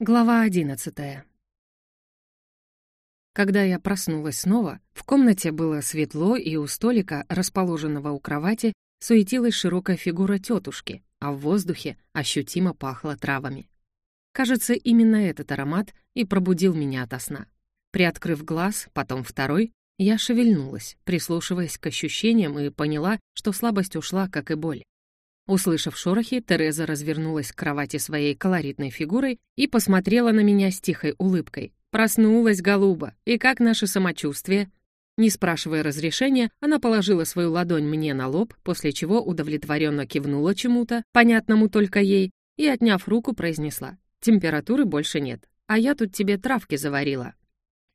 Глава одиннадцатая. Когда я проснулась снова, в комнате было светло, и у столика, расположенного у кровати, суетилась широкая фигура тетушки, а в воздухе ощутимо пахло травами. Кажется, именно этот аромат и пробудил меня ото сна. Приоткрыв глаз, потом второй, я шевельнулась, прислушиваясь к ощущениям и поняла, что слабость ушла, как и боль. Услышав шорохи, Тереза развернулась к кровати своей колоритной фигурой и посмотрела на меня с тихой улыбкой. «Проснулась, голуба, и как наше самочувствие?» Не спрашивая разрешения, она положила свою ладонь мне на лоб, после чего удовлетворенно кивнула чему-то, понятному только ей, и, отняв руку, произнесла. «Температуры больше нет, а я тут тебе травки заварила».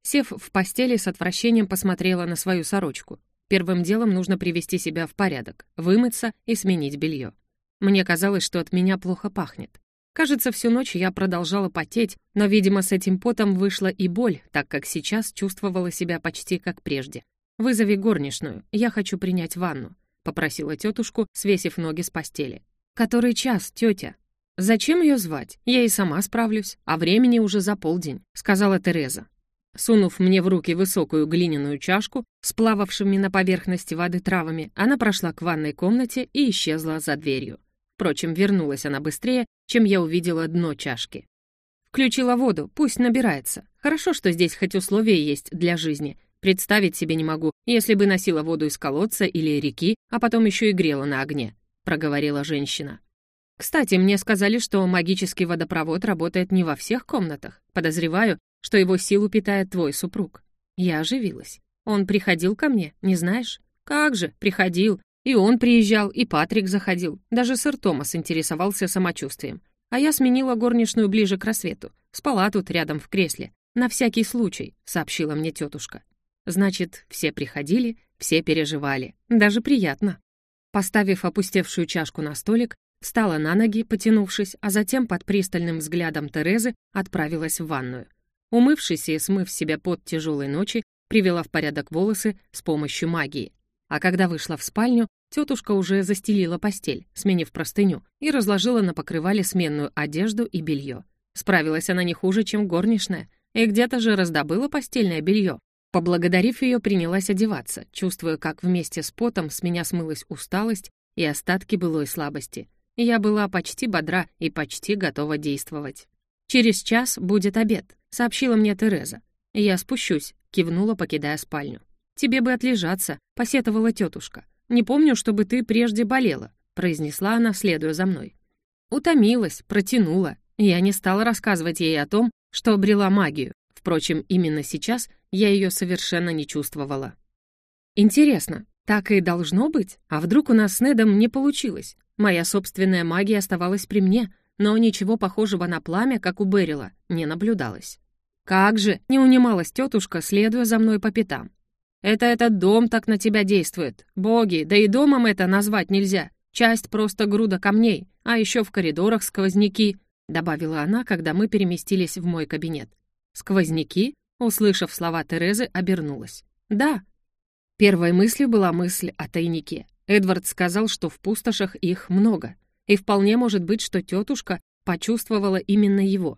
Сев в постели, с отвращением посмотрела на свою сорочку. Первым делом нужно привести себя в порядок, вымыться и сменить белье. Мне казалось, что от меня плохо пахнет. Кажется, всю ночь я продолжала потеть, но, видимо, с этим потом вышла и боль, так как сейчас чувствовала себя почти как прежде. «Вызови горничную, я хочу принять ванну», — попросила тетушку, свесив ноги с постели. «Который час, тетя?» «Зачем ее звать? Я и сама справлюсь, а времени уже за полдень», — сказала Тереза. Сунув мне в руки высокую глиняную чашку с плававшими на поверхности воды травами, она прошла к ванной комнате и исчезла за дверью. Впрочем, вернулась она быстрее, чем я увидела дно чашки. Включила воду, пусть набирается. Хорошо, что здесь хоть условия есть для жизни. Представить себе не могу, если бы носила воду из колодца или реки, а потом еще и грела на огне», — проговорила женщина. «Кстати, мне сказали, что магический водопровод работает не во всех комнатах. Подозреваю, что его силу питает твой супруг». Я оживилась. «Он приходил ко мне, не знаешь?» «Как же, приходил. И он приезжал, и Патрик заходил. Даже сэр Томас интересовался самочувствием. А я сменила горничную ближе к рассвету. Спала тут рядом в кресле. «На всякий случай», — сообщила мне тетушка. Значит, все приходили, все переживали. Даже приятно. Поставив опустевшую чашку на столик, встала на ноги, потянувшись, а затем под пристальным взглядом Терезы отправилась в ванную. Умывшись и смыв себя под тяжелой ночи, привела в порядок волосы с помощью магии. А когда вышла в спальню, тетушка уже застелила постель, сменив простыню, и разложила на покрывале сменную одежду и белье. Справилась она не хуже, чем горничная, и где-то же раздобыла постельное белье. Поблагодарив ее, принялась одеваться, чувствуя, как вместе с потом с меня смылась усталость и остатки былой слабости. Я была почти бодра и почти готова действовать. «Через час будет обед», — сообщила мне Тереза. «Я спущусь», — кивнула, покидая спальню. «Тебе бы отлежаться», — посетовала тетушка. «Не помню, чтобы ты прежде болела», — произнесла она, следуя за мной. Утомилась, протянула. Я не стала рассказывать ей о том, что обрела магию. Впрочем, именно сейчас я ее совершенно не чувствовала. Интересно, так и должно быть? А вдруг у нас с Недом не получилось? Моя собственная магия оставалась при мне, но ничего похожего на пламя, как у Берила, не наблюдалось. Как же, не унималась тетушка, следуя за мной по пятам. Это этот дом так на тебя действует. Боги, да и домом это назвать нельзя. Часть просто груда камней, а еще в коридорах сквозняки», — добавила она, когда мы переместились в мой кабинет. «Сквозняки?» — услышав слова Терезы, обернулась. «Да». Первой мыслью была мысль о тайнике. Эдвард сказал, что в пустошах их много, и вполне может быть, что тетушка почувствовала именно его.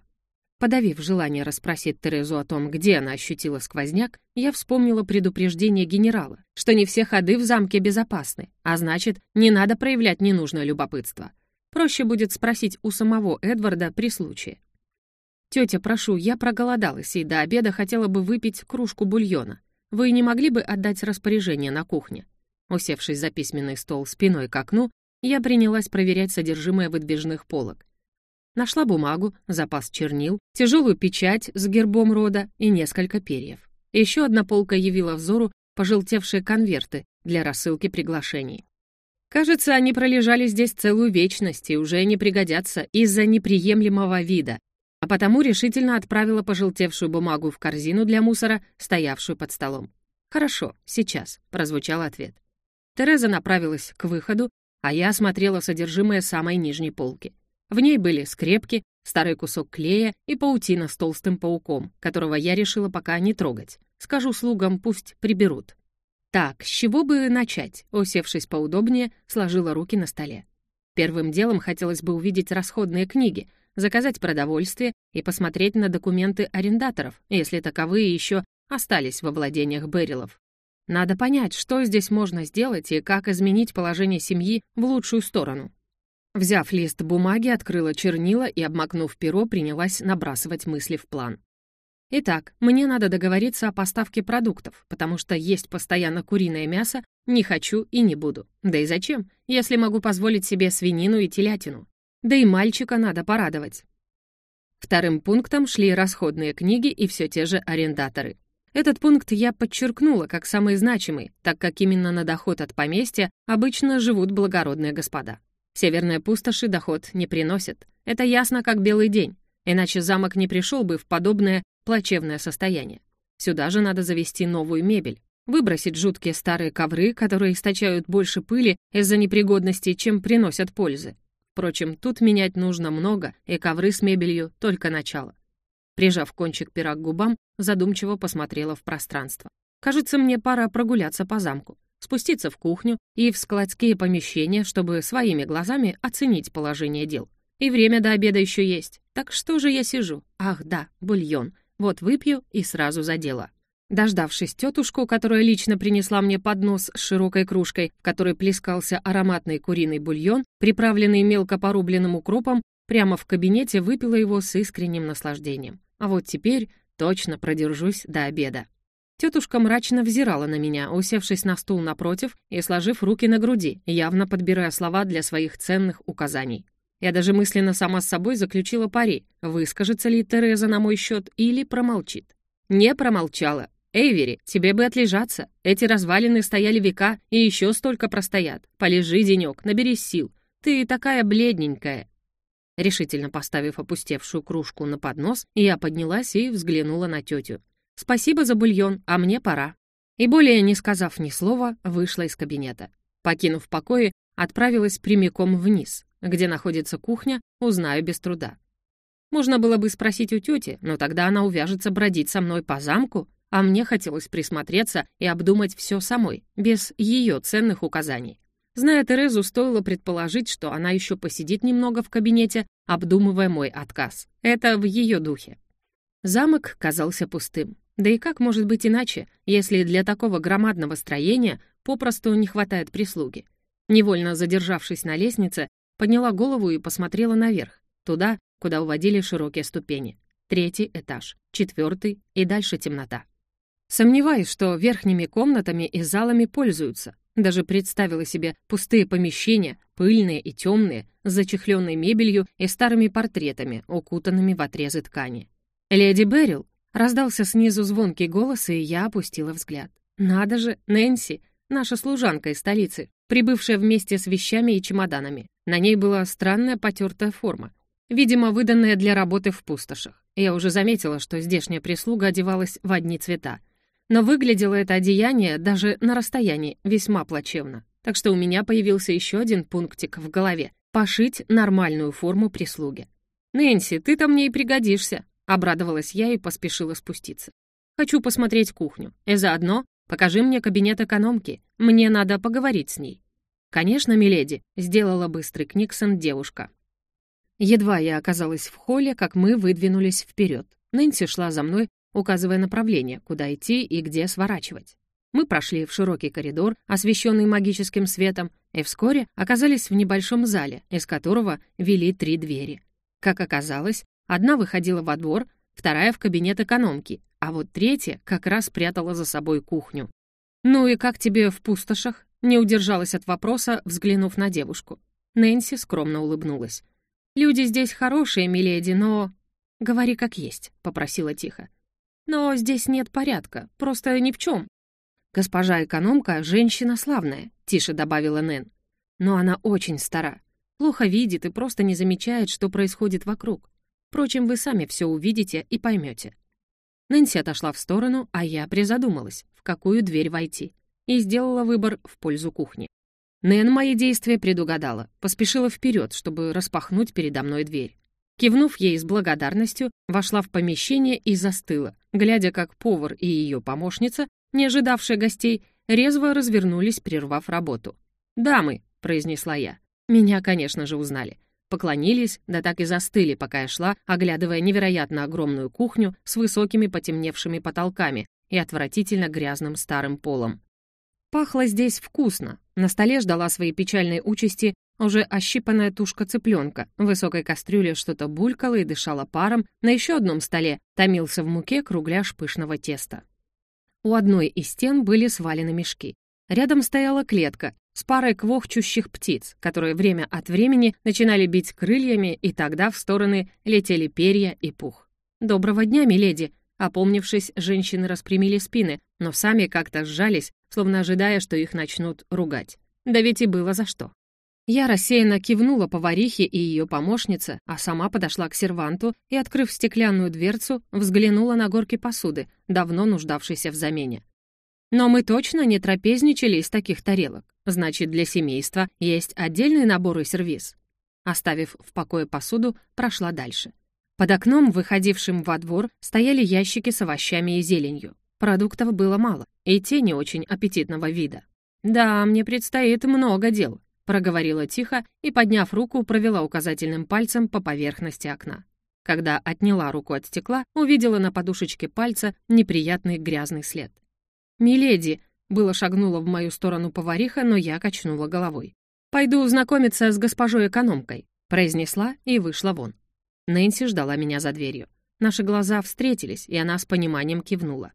Подавив желание расспросить Терезу о том, где она ощутила сквозняк, я вспомнила предупреждение генерала, что не все ходы в замке безопасны, а значит, не надо проявлять ненужное любопытство. Проще будет спросить у самого Эдварда при случае. «Тетя, прошу, я проголодалась и до обеда хотела бы выпить кружку бульона. Вы не могли бы отдать распоряжение на кухне?» Усевшись за письменный стол спиной к окну, я принялась проверять содержимое выдвижных полок. Нашла бумагу, запас чернил, тяжелую печать с гербом рода и несколько перьев. Еще одна полка явила взору пожелтевшие конверты для рассылки приглашений. Кажется, они пролежали здесь целую вечность и уже не пригодятся из-за неприемлемого вида, а потому решительно отправила пожелтевшую бумагу в корзину для мусора, стоявшую под столом. «Хорошо, сейчас», — прозвучал ответ. Тереза направилась к выходу, а я осмотрела содержимое самой нижней полки. В ней были скрепки, старый кусок клея и паутина с толстым пауком, которого я решила пока не трогать. Скажу слугам, пусть приберут. Так, с чего бы начать? Усевшись поудобнее, сложила руки на столе. Первым делом хотелось бы увидеть расходные книги, заказать продовольствие и посмотреть на документы арендаторов, если таковые еще остались во владениях Берилов. Надо понять, что здесь можно сделать и как изменить положение семьи в лучшую сторону. Взяв лист бумаги, открыла чернила и, обмакнув перо, принялась набрасывать мысли в план. Итак, мне надо договориться о поставке продуктов, потому что есть постоянно куриное мясо не хочу и не буду. Да и зачем, если могу позволить себе свинину и телятину? Да и мальчика надо порадовать. Вторым пунктом шли расходные книги и все те же арендаторы. Этот пункт я подчеркнула как самый значимый, так как именно на доход от поместья обычно живут благородные господа. Северные пустоши доход не приносят. Это ясно как белый день. Иначе замок не пришел бы в подобное плачевное состояние. Сюда же надо завести новую мебель, выбросить жуткие старые ковры, которые источают больше пыли из-за непригодности, чем приносят пользы. Впрочем, тут менять нужно много, и ковры с мебелью — только начало. Прижав кончик пера к губам, задумчиво посмотрела в пространство. Кажется, мне пора прогуляться по замку, спуститься в кухню и в складские помещения, чтобы своими глазами оценить положение дел. И время до обеда еще есть. Так что же я сижу? Ах, да, бульон. Вот выпью и сразу за дело. Дождавшись тетушку, которая лично принесла мне поднос с широкой кружкой, в которой плескался ароматный куриный бульон, приправленный мелко порубленным укропом, прямо в кабинете выпила его с искренним наслаждением. А вот теперь точно продержусь до обеда. Тетушка мрачно взирала на меня, усевшись на стул напротив и сложив руки на груди, явно подбирая слова для своих ценных указаний. Я даже мысленно сама с собой заключила пари, выскажется ли Тереза на мой счет или промолчит. Не промолчала. «Эйвери, тебе бы отлежаться. Эти развалины стояли века и еще столько простоят. Полежи денек, наберись сил. Ты такая бледненькая». Решительно поставив опустевшую кружку на поднос, я поднялась и взглянула на тетю. «Спасибо за бульон, а мне пора». И более не сказав ни слова, вышла из кабинета. Покинув покои, отправилась прямиком вниз. Где находится кухня, узнаю без труда. Можно было бы спросить у тети, но тогда она увяжется бродить со мной по замку, а мне хотелось присмотреться и обдумать все самой, без ее ценных указаний. Зная Терезу, стоило предположить, что она еще посидит немного в кабинете, обдумывая мой отказ. Это в ее духе. Замок казался пустым. Да и как может быть иначе, если для такого громадного строения попросту не хватает прислуги? Невольно задержавшись на лестнице, подняла голову и посмотрела наверх, туда, куда уводили широкие ступени. Третий этаж, четвертый и дальше темнота. Сомневаюсь, что верхними комнатами и залами пользуются. Даже представила себе пустые помещения, пыльные и темные, с зачехленной мебелью и старыми портретами, укутанными в отрезы ткани. «Леди Беррил!» — раздался снизу звонкий голос, и я опустила взгляд. «Надо же, Нэнси, наша служанка из столицы, прибывшая вместе с вещами и чемоданами. На ней была странная потертая форма, видимо, выданная для работы в пустошах. Я уже заметила, что здешняя прислуга одевалась в одни цвета — но выглядело это одеяние даже на расстоянии весьма плачевно. Так что у меня появился еще один пунктик в голове — пошить нормальную форму прислуги. «Нэнси, ты там мне и пригодишься», — обрадовалась я и поспешила спуститься. «Хочу посмотреть кухню, и заодно покажи мне кабинет экономки, мне надо поговорить с ней». «Конечно, миледи», — сделала быстрый Книксон девушка. Едва я оказалась в холле, как мы выдвинулись вперед. Нэнси шла за мной, указывая направление, куда идти и где сворачивать. Мы прошли в широкий коридор, освещенный магическим светом, и вскоре оказались в небольшом зале, из которого вели три двери. Как оказалось, одна выходила во двор, вторая — в кабинет экономки, а вот третья как раз прятала за собой кухню. «Ну и как тебе в пустошах?» — не удержалась от вопроса, взглянув на девушку. Нэнси скромно улыбнулась. «Люди здесь хорошие, миледи, но...» «Говори как есть», — попросила тихо. Но здесь нет порядка, просто ни в чем. Госпожа экономка — женщина славная, тише добавила Нэн. Но она очень стара. Плохо видит и просто не замечает, что происходит вокруг. Впрочем, вы сами все увидите и поймете. Нэнси отошла в сторону, а я призадумалась, в какую дверь войти, и сделала выбор в пользу кухни. Нэн мои действия предугадала, поспешила вперед, чтобы распахнуть передо мной дверь. Кивнув ей с благодарностью, вошла в помещение и застыла, глядя, как повар и ее помощница, не ожидавшие гостей, резво развернулись, прервав работу. «Дамы», — произнесла я. Меня, конечно же, узнали. По поклонились, да так и застыли, пока я шла, оглядывая невероятно огромную кухню с высокими потемневшими потолками и отвратительно грязным старым полом. Пахло здесь вкусно. На столе ждала своей печальной участи уже ощипанная тушка цыпленка. В высокой кастрюле что-то булькало и дышало паром. На еще одном столе томился в муке кругляш пышного теста. У одной из стен были свалены мешки. Рядом стояла клетка с парой квохчущих птиц, которые время от времени начинали бить крыльями, и тогда в стороны летели перья и пух. «Доброго дня, миледи!» Опомнившись, женщины распрямили спины, но сами как-то сжались, словно ожидая, что их начнут ругать. Да ведь и было за что. Я рассеянно кивнула поварихе и ее помощнице, а сама подошла к серванту и, открыв стеклянную дверцу, взглянула на горки посуды, давно нуждавшейся в замене. Но мы точно не трапезничали из таких тарелок. Значит, для семейства есть отдельный набор и сервиз. Оставив в покое посуду, прошла дальше. Под окном, выходившим во двор, стояли ящики с овощами и зеленью. Продуктов было мало, и те не очень аппетитного вида. «Да, мне предстоит много дел», — проговорила тихо и, подняв руку, провела указательным пальцем по поверхности окна. Когда отняла руку от стекла, увидела на подушечке пальца неприятный грязный след. «Миледи», — было шагнула в мою сторону повариха, но я качнула головой. «Пойду знакомиться с госпожой-экономкой», — произнесла и вышла вон. Нэнси ждала меня за дверью. Наши глаза встретились, и она с пониманием кивнула.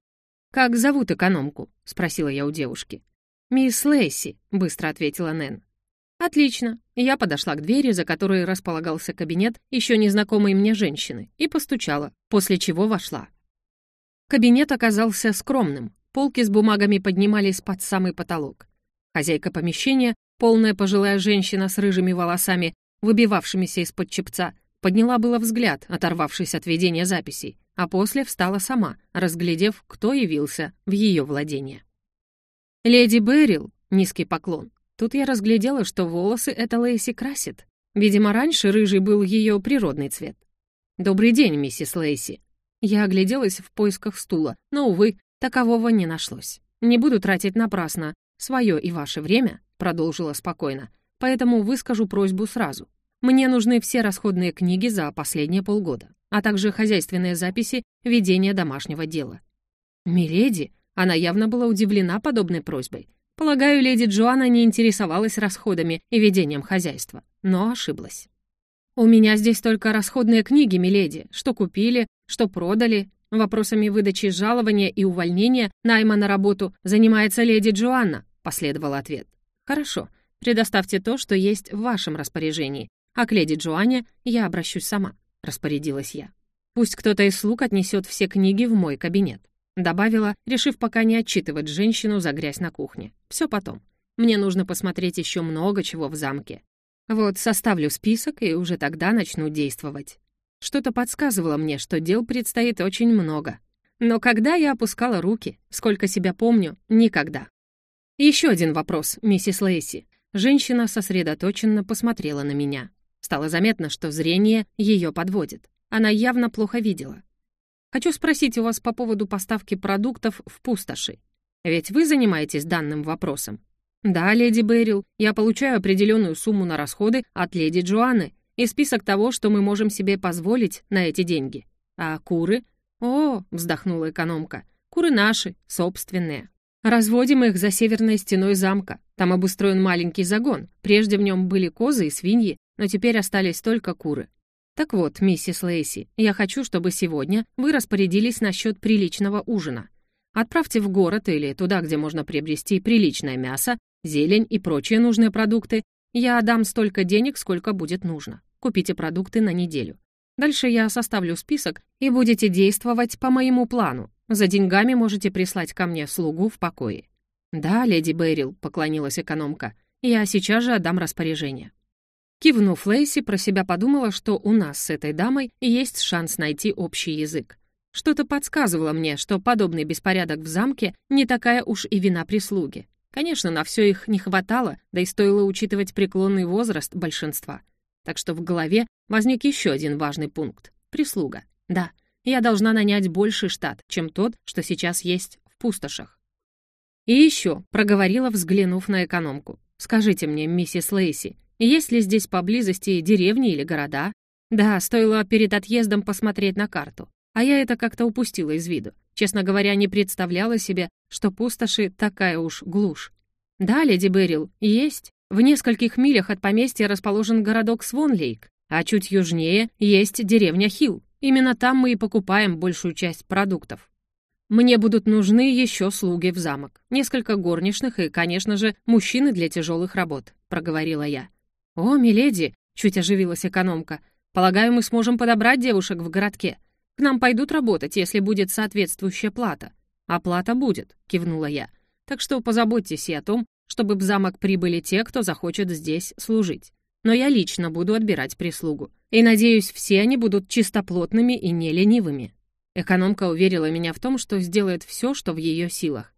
«Как зовут экономку?» — спросила я у девушки. «Мисс Лейси», — быстро ответила Нэн. «Отлично». Я подошла к двери, за которой располагался кабинет еще незнакомой мне женщины, и постучала, после чего вошла. Кабинет оказался скромным. Полки с бумагами поднимались под самый потолок. Хозяйка помещения, полная пожилая женщина с рыжими волосами, выбивавшимися из-под чепца, подняла было взгляд, оторвавшись от ведения записей, а после встала сама, разглядев, кто явился в ее владение. «Леди Берил», — низкий поклон. Тут я разглядела, что волосы это Лейси красит. Видимо, раньше рыжий был ее природный цвет. «Добрый день, миссис Лейси». Я огляделась в поисках стула, но, увы, такового не нашлось. «Не буду тратить напрасно свое и ваше время», — продолжила спокойно, «поэтому выскажу просьбу сразу. Мне нужны все расходные книги за последние полгода а также хозяйственные записи ведения домашнего дела. «Миледи?» Она явно была удивлена подобной просьбой. Полагаю, леди Джоанна не интересовалась расходами и ведением хозяйства, но ошиблась. «У меня здесь только расходные книги, миледи, что купили, что продали. Вопросами выдачи жалования и увольнения найма на работу занимается леди Джоанна», — последовал ответ. «Хорошо, предоставьте то, что есть в вашем распоряжении, а к леди Джоанне я обращусь сама». — распорядилась я. «Пусть кто-то из слуг отнесет все книги в мой кабинет», — добавила, решив пока не отчитывать женщину за грязь на кухне. Все потом. Мне нужно посмотреть еще много чего в замке. Вот составлю список и уже тогда начну действовать. Что-то подсказывало мне, что дел предстоит очень много. Но когда я опускала руки, сколько себя помню, никогда. Еще один вопрос, миссис Лейси. Женщина сосредоточенно посмотрела на меня. Стало заметно, что зрение ее подводит. Она явно плохо видела. Хочу спросить у вас по поводу поставки продуктов в пустоши. Ведь вы занимаетесь данным вопросом. Да, леди Берил, я получаю определенную сумму на расходы от леди Джоанны и список того, что мы можем себе позволить на эти деньги. А куры? О, вздохнула экономка. Куры наши, собственные. Разводим их за северной стеной замка. Там обустроен маленький загон. Прежде в нем были козы и свиньи, но теперь остались только куры. Так вот, миссис Лейси, я хочу, чтобы сегодня вы распорядились насчет приличного ужина. Отправьте в город или туда, где можно приобрести приличное мясо, зелень и прочие нужные продукты. Я дам столько денег, сколько будет нужно. Купите продукты на неделю. Дальше я составлю список, и будете действовать по моему плану. За деньгами можете прислать ко мне слугу в покое». «Да, леди Бэрил», — поклонилась экономка, — «я сейчас же отдам распоряжение». Кивнув Лейси, про себя подумала, что у нас с этой дамой есть шанс найти общий язык. Что-то подсказывало мне, что подобный беспорядок в замке не такая уж и вина прислуги. Конечно, на все их не хватало, да и стоило учитывать преклонный возраст большинства. Так что в голове возник еще один важный пункт — прислуга. Да, я должна нанять больший штат, чем тот, что сейчас есть в пустошах. И еще, проговорила, взглянув на экономку. «Скажите мне, миссис Лейси, Есть ли здесь поблизости деревни или города? Да, стоило перед отъездом посмотреть на карту. А я это как-то упустила из виду. Честно говоря, не представляла себе, что пустоши такая уж глушь. Да, леди Берил, есть. В нескольких милях от поместья расположен городок Свонлейк, а чуть южнее есть деревня Хилл. Именно там мы и покупаем большую часть продуктов. Мне будут нужны еще слуги в замок, несколько горничных и, конечно же, мужчины для тяжелых работ», — проговорила я. «О, миледи!» — чуть оживилась экономка. «Полагаю, мы сможем подобрать девушек в городке. К нам пойдут работать, если будет соответствующая плата». «Оплата будет», — кивнула я. «Так что позаботьтесь и о том, чтобы в замок прибыли те, кто захочет здесь служить. Но я лично буду отбирать прислугу. И, надеюсь, все они будут чистоплотными и не ленивыми». Экономка уверила меня в том, что сделает все, что в ее силах.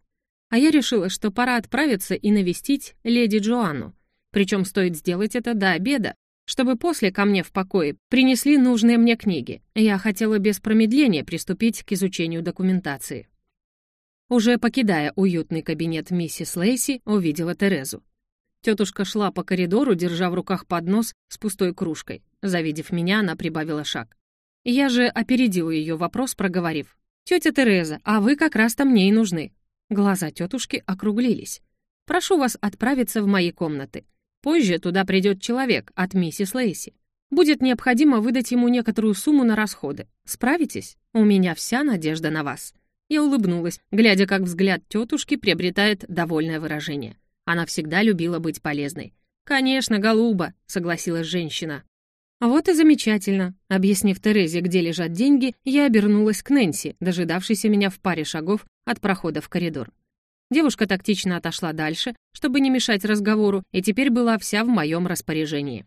А я решила, что пора отправиться и навестить леди Джоанну. Причем стоит сделать это до обеда, чтобы после ко мне в покое принесли нужные мне книги. Я хотела без промедления приступить к изучению документации. Уже покидая уютный кабинет миссис Лейси, увидела Терезу. Тетушка шла по коридору, держа в руках поднос с пустой кружкой. Завидев меня, она прибавила шаг. Я же опередила ее вопрос, проговорив. «Тетя Тереза, а вы как раз-то мне и нужны». Глаза тетушки округлились. «Прошу вас отправиться в мои комнаты. Позже туда придет человек от миссис Лейси. Будет необходимо выдать ему некоторую сумму на расходы. Справитесь? У меня вся надежда на вас». Я улыбнулась, глядя, как взгляд тетушки приобретает довольное выражение. Она всегда любила быть полезной. «Конечно, голуба», — согласилась женщина. «Вот и замечательно». Объяснив Терезе, где лежат деньги, я обернулась к Нэнси, дожидавшейся меня в паре шагов от прохода в коридор. Девушка тактично отошла дальше, чтобы не мешать разговору, и теперь была вся в моем распоряжении.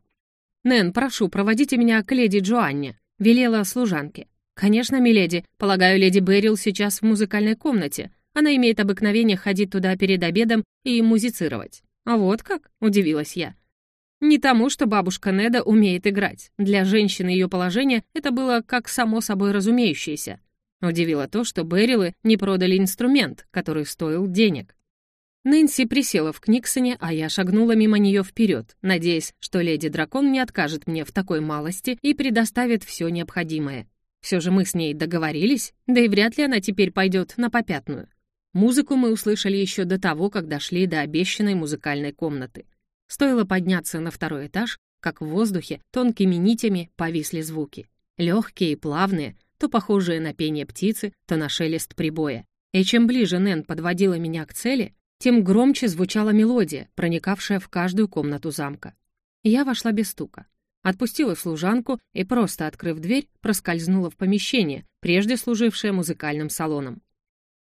«Нэн, прошу, проводите меня к леди Джоанне», — велела служанке. «Конечно, миледи. Полагаю, леди Беррил сейчас в музыкальной комнате. Она имеет обыкновение ходить туда перед обедом и музицировать». «А вот как?» — удивилась я. Не тому, что бабушка Неда умеет играть. Для женщины ее положение это было как само собой разумеющееся. Удивило то, что Берилы не продали инструмент, который стоил денег. Нэнси присела в Книксоне, а я шагнула мимо нее вперед, надеясь, что леди-дракон не откажет мне в такой малости и предоставит все необходимое. Все же мы с ней договорились, да и вряд ли она теперь пойдет на попятную. Музыку мы услышали еще до того, как дошли до обещанной музыкальной комнаты. Стоило подняться на второй этаж, как в воздухе тонкими нитями повисли звуки. Легкие и плавные, то похожие на пение птицы, то на шелест прибоя. И чем ближе Нэн подводила меня к цели, тем громче звучала мелодия, проникавшая в каждую комнату замка. Я вошла без стука. Отпустила служанку и, просто открыв дверь, проскользнула в помещение, прежде служившее музыкальным салоном.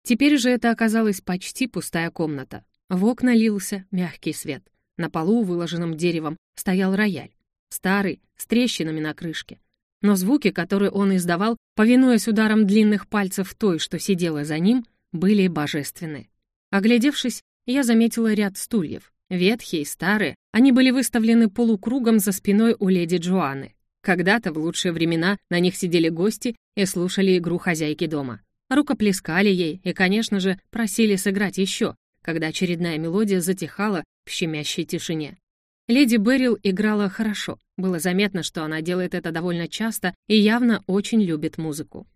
Теперь же это оказалась почти пустая комната. В окна лился мягкий свет — на полу, выложенном деревом, стоял рояль. Старый, с трещинами на крышке. Но звуки, которые он издавал, повинуясь ударам длинных пальцев той, что сидела за ним, были божественны. Оглядевшись, я заметила ряд стульев. Ветхие, старые, они были выставлены полукругом за спиной у леди Джоанны. Когда-то, в лучшие времена, на них сидели гости и слушали игру хозяйки дома. Рукоплескали ей и, конечно же, просили сыграть еще, когда очередная мелодия затихала в щемящей тишине. Леди Беррил играла хорошо. Было заметно, что она делает это довольно часто и явно очень любит музыку.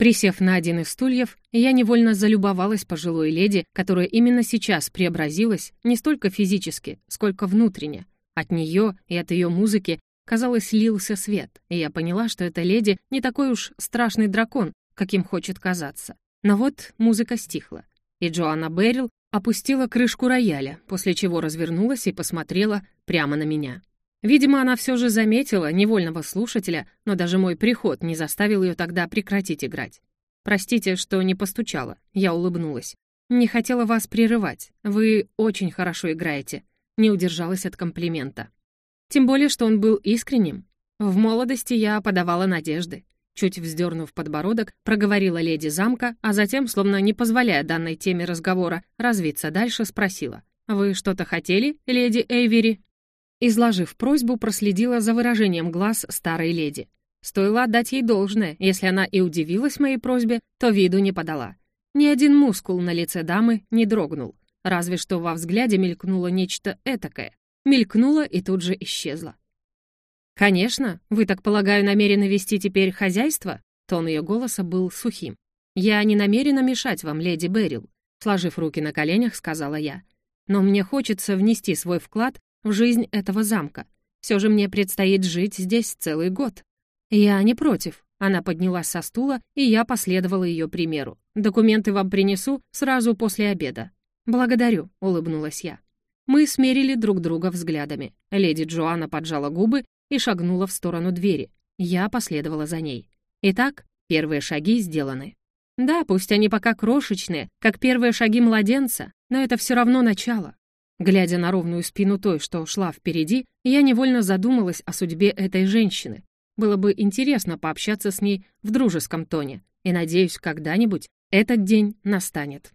Присев на один из стульев, я невольно залюбовалась пожилой леди, которая именно сейчас преобразилась не столько физически, сколько внутренне. От нее и от ее музыки, казалось, лился свет, и я поняла, что эта леди не такой уж страшный дракон, каким хочет казаться. Но вот музыка стихла, и Джоанна Беррил опустила крышку рояля, после чего развернулась и посмотрела прямо на меня. Видимо, она все же заметила невольного слушателя, но даже мой приход не заставил ее тогда прекратить играть. «Простите, что не постучала», — я улыбнулась. «Не хотела вас прерывать. Вы очень хорошо играете», — не удержалась от комплимента. Тем более, что он был искренним. В молодости я подавала надежды. Чуть вздернув подбородок, проговорила леди замка, а затем, словно не позволяя данной теме разговора развиться дальше, спросила. «Вы что-то хотели, леди Эйвери?» Изложив просьбу, проследила за выражением глаз старой леди. Стоило отдать ей должное, если она и удивилась моей просьбе, то виду не подала. Ни один мускул на лице дамы не дрогнул, разве что во взгляде мелькнуло нечто этакое, мелькнула и тут же исчезла. «Конечно, вы, так полагаю, намерены вести теперь хозяйство?» Тон ее голоса был сухим. «Я не намерена мешать вам, леди Берил», сложив руки на коленях, сказала я. «Но мне хочется внести свой вклад в жизнь этого замка. Все же мне предстоит жить здесь целый год». «Я не против». Она поднялась со стула, и я последовала ее примеру. «Документы вам принесу сразу после обеда». «Благодарю», — улыбнулась я. Мы смерили друг друга взглядами. Леди Джоанна поджала губы и шагнула в сторону двери. Я последовала за ней. Итак, первые шаги сделаны. Да, пусть они пока крошечные, как первые шаги младенца, но это все равно начало. Глядя на ровную спину той, что шла впереди, я невольно задумалась о судьбе этой женщины. Было бы интересно пообщаться с ней в дружеском тоне, и, надеюсь, когда-нибудь этот день настанет.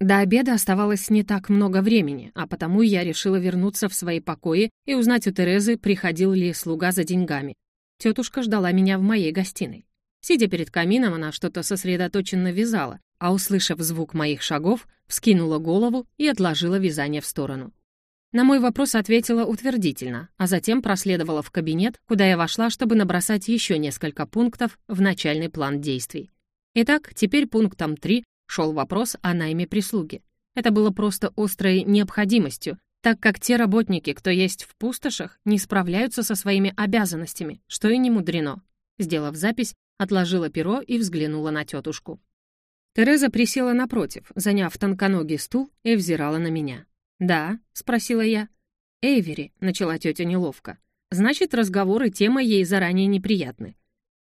До обеда оставалось не так много времени, а потому я решила вернуться в свои покои и узнать у Терезы, приходил ли слуга за деньгами. Тетушка ждала меня в моей гостиной. Сидя перед камином, она что-то сосредоточенно вязала, а, услышав звук моих шагов, вскинула голову и отложила вязание в сторону. На мой вопрос ответила утвердительно, а затем проследовала в кабинет, куда я вошла, чтобы набросать еще несколько пунктов в начальный план действий. Итак, теперь пунктом 3 шел вопрос о найме прислуги. Это было просто острой необходимостью, так как те работники, кто есть в пустошах, не справляются со своими обязанностями, что и не мудрено. Сделав запись, отложила перо и взглянула на тетушку. Тереза присела напротив, заняв тонконогий стул и взирала на меня. «Да?» — спросила я. «Эйвери», — начала тетя неловко. «Значит, разговоры тема ей заранее неприятны.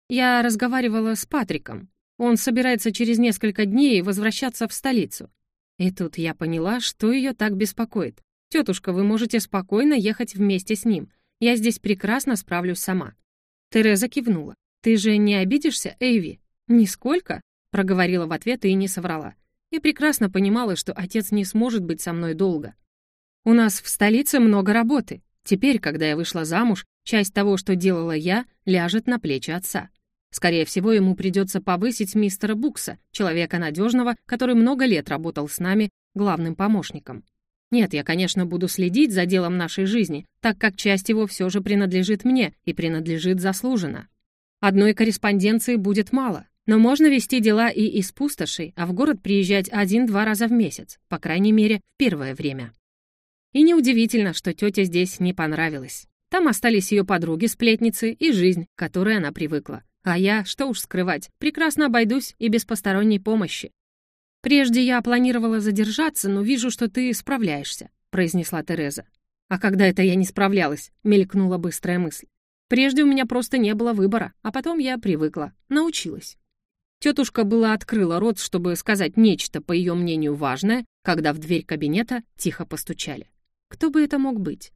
Я разговаривала с Патриком. Он собирается через несколько дней возвращаться в столицу. И тут я поняла, что ее так беспокоит. «Тетушка, вы можете спокойно ехать вместе с ним. Я здесь прекрасно справлюсь сама». Тереза кивнула. «Ты же не обидишься, Эйви?» «Нисколько», — проговорила в ответ и не соврала. И прекрасно понимала, что отец не сможет быть со мной долго. «У нас в столице много работы. Теперь, когда я вышла замуж, часть того, что делала я, ляжет на плечи отца. Скорее всего, ему придется повысить мистера Букса, человека надежного, который много лет работал с нами главным помощником. Нет, я, конечно, буду следить за делом нашей жизни, так как часть его все же принадлежит мне и принадлежит заслуженно. Одной корреспонденции будет мало, но можно вести дела и из пустошей, а в город приезжать один-два раза в месяц, по крайней мере, в первое время. И неудивительно, что тетя здесь не понравилась. Там остались ее подруги-сплетницы и жизнь, к которой она привыкла. А я, что уж скрывать, прекрасно обойдусь и без посторонней помощи. «Прежде я планировала задержаться, но вижу, что ты справляешься», — произнесла Тереза. «А когда это я не справлялась?» — мелькнула быстрая мысль. «Прежде у меня просто не было выбора, а потом я привыкла, научилась». Тетушка была открыла рот, чтобы сказать нечто, по ее мнению, важное, когда в дверь кабинета тихо постучали. Кто бы это мог быть?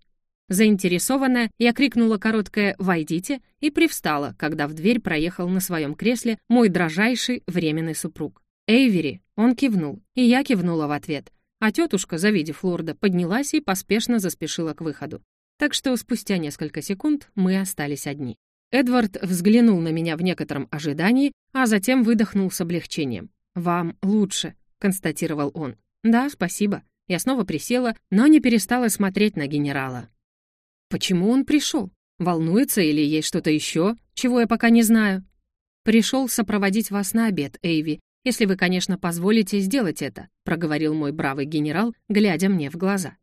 Заинтересованная, я крикнула короткое «Войдите» и привстала, когда в дверь проехал на своем кресле мой дрожайший временный супруг. «Эйвери!» Он кивнул, и я кивнула в ответ. А тетушка, завидев лорда, поднялась и поспешно заспешила к выходу. Так что спустя несколько секунд мы остались одни. Эдвард взглянул на меня в некотором ожидании, а затем выдохнул с облегчением. «Вам лучше», — констатировал он. «Да, спасибо». Я снова присела, но не перестала смотреть на генерала. Почему он пришел? Волнуется или есть что-то еще, чего я пока не знаю? Пришел сопроводить вас на обед, Эйви, если вы, конечно, позволите сделать это, проговорил мой бравый генерал, глядя мне в глаза.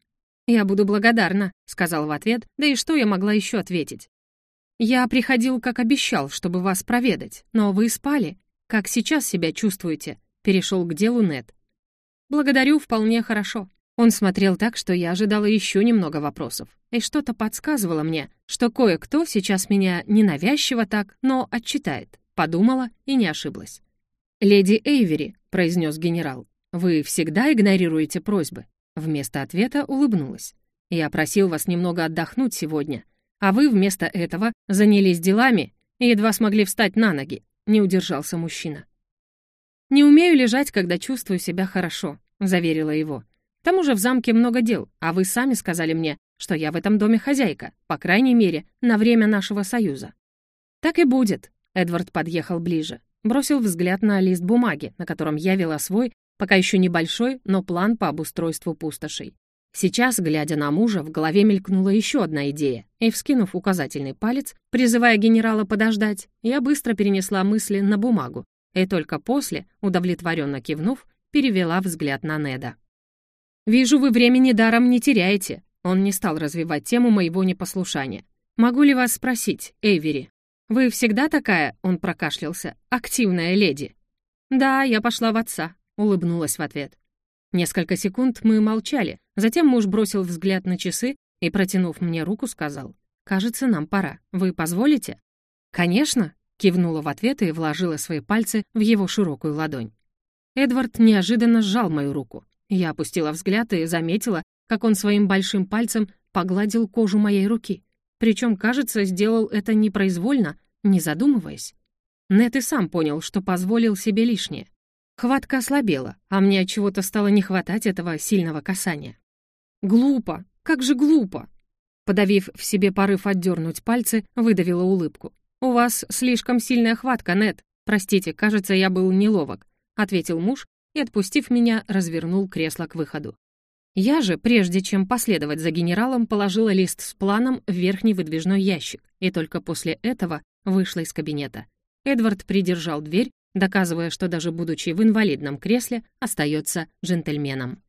«Я буду благодарна», — сказал в ответ, да и что я могла еще ответить? «Я приходил, как обещал, чтобы вас проведать, но вы спали. Как сейчас себя чувствуете?» — перешел к делу Нет. «Благодарю, вполне хорошо. Он смотрел так, что я ожидала еще немного вопросов. И что-то подсказывало мне, что кое-кто сейчас меня ненавязчиво так, но отчитает. Подумала и не ошиблась. «Леди Эйвери», — произнес генерал, — «вы всегда игнорируете просьбы?» Вместо ответа улыбнулась. «Я просил вас немного отдохнуть сегодня, а вы вместо этого занялись делами и едва смогли встать на ноги», — не удержался мужчина. «Не умею лежать, когда чувствую себя хорошо», — заверила его. К тому же в замке много дел, а вы сами сказали мне, что я в этом доме хозяйка, по крайней мере, на время нашего союза». «Так и будет», — Эдвард подъехал ближе. Бросил взгляд на лист бумаги, на котором я вела свой, пока еще небольшой, но план по обустройству пустошей. Сейчас, глядя на мужа, в голове мелькнула еще одна идея, и, вскинув указательный палец, призывая генерала подождать, я быстро перенесла мысли на бумагу, и только после, удовлетворенно кивнув, перевела взгляд на Неда. «Вижу, вы времени даром не теряете», он не стал развивать тему моего непослушания. «Могу ли вас спросить, Эйвери? Вы всегда такая, — он прокашлялся, — активная леди?» «Да, я пошла в отца», — улыбнулась в ответ. Несколько секунд мы молчали, затем муж бросил взгляд на часы и, протянув мне руку, сказал, «Кажется, нам пора. Вы позволите?» «Конечно», — кивнула в ответ и вложила свои пальцы в его широкую ладонь. Эдвард неожиданно сжал мою руку. Я опустила взгляд и заметила, как он своим большим пальцем погладил кожу моей руки. Причем, кажется, сделал это непроизвольно, не задумываясь. Нет и сам понял, что позволил себе лишнее. Хватка ослабела, а мне от чего-то стало не хватать этого сильного касания. Глупо, как же глупо. Подавив в себе порыв отдернуть пальцы, выдавила улыбку. «У вас слишком сильная хватка, Нет. Простите, кажется, я был неловок», — ответил муж и, отпустив меня, развернул кресло к выходу. Я же, прежде чем последовать за генералом, положила лист с планом в верхний выдвижной ящик, и только после этого вышла из кабинета. Эдвард придержал дверь, доказывая, что даже будучи в инвалидном кресле, остается джентльменом.